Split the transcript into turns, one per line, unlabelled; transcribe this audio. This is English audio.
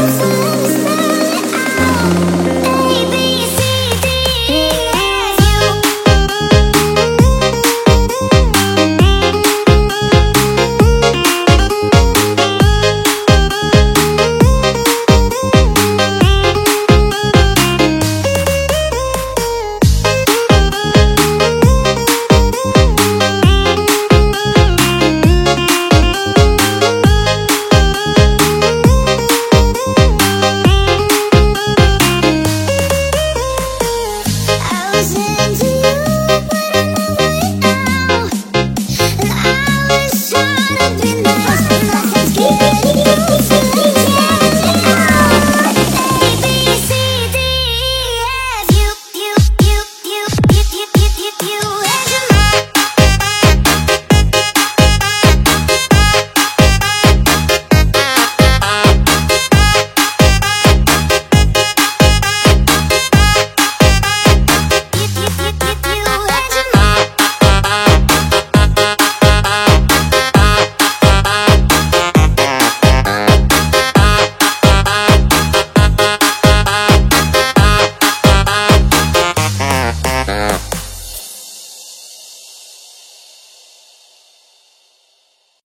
Yes.